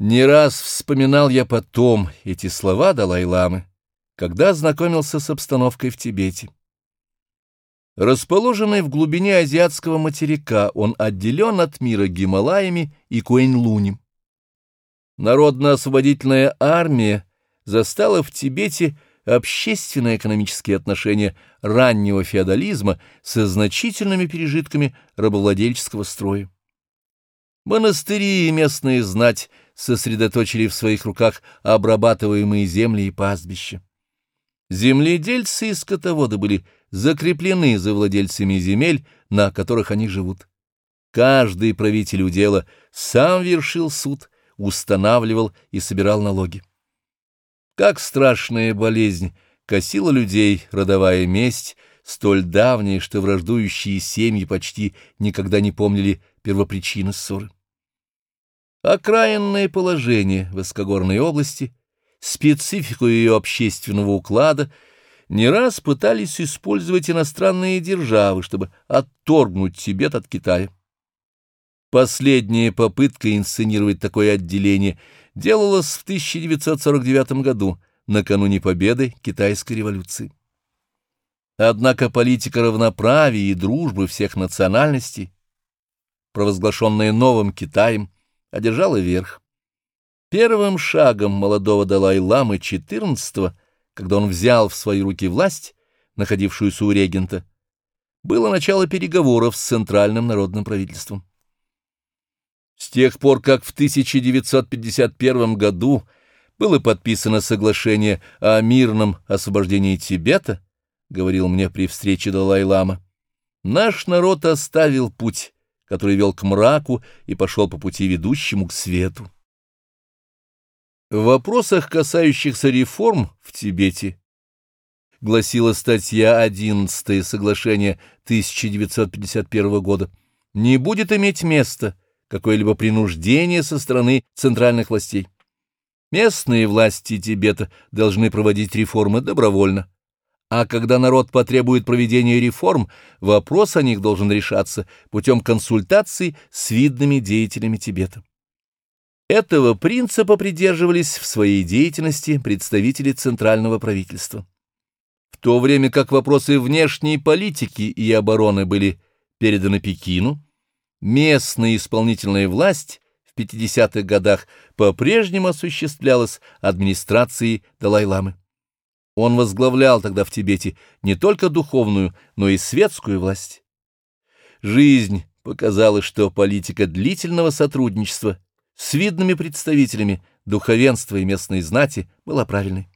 Не раз вспоминал я потом эти слова Далай-ламы, когда знакомился с обстановкой в Тибете. Расположенный в глубине азиатского материка, он отделен от мира Гималаями и Куэнь-Лунем. Народно-освободительная армия застала в Тибете общественно-экономические отношения раннего феодализма со значительными пережитками рабовладельческого строя. Монастыри и местная знать сосредоточили в своих руках обрабатываемые земли и пастбища. Земледельцы и скотоводы были закреплены за владельцами земель, на которых они живут. Каждый правитель удела сам вершил суд, устанавливал и собирал налоги. Как страшная болезнь косила людей родовая месть, столь давняя, что враждующие семьи почти никогда не помнили первопричины ссоры. Окраинное положение Воскогорной области, специфику ее общественного уклада не раз пытались использовать иностранные державы, чтобы отторгнуть Тибет от Китая. Последняя попытка инсценировать такое отделение делалась в 1949 году, накануне победы китайской революции. Однако политика равноправия и дружбы всех национальностей, провозглашенная новым Китаем, одержала верх. Первым шагом молодого Далай-ламы XIV, когда он взял в свои руки власть, находившуюся у регента, было начало переговоров с Центральным народным правительством. С тех пор, как в 1951 году было подписано соглашение о мирном освобождении Тибета, говорил мне при встрече Далай-лама, наш народ оставил путь, который вел к мраку и пошел по пути, ведущему к свету. В вопросах, касающихся реформ в Тибете, гласила статья 11 соглашения 1951 года, не будет иметь места какое-либо принуждение со стороны центральных властей. Местные власти Тибета должны проводить реформы добровольно. А когда народ потребует проведения реформ, вопрос о них должен решаться путем консультаций с видными деятелями Тибета. Этого принципа придерживались в своей деятельности представители центрального правительства. В то время как вопросы внешней политики и обороны были переданы Пекину, местная исполнительная власть в 50-х годах по-прежнему осуществлялась администрацией Далай-ламы. Он возглавлял тогда в Тибете не только духовную, но и светскую власть. Жизнь показала, что политика длительного сотрудничества с видными представителями духовенства и местной знати была правильной.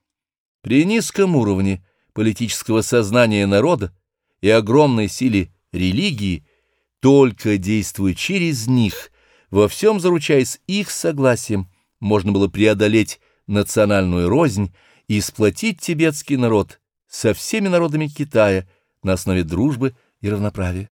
При низком уровне политического сознания народа и огромной силе религии, только действуя через них, во всем заручаясь их согласием, можно было преодолеть национальную рознь и сплотить тибетский народ со всеми народами Китая на основе дружбы и равноправия.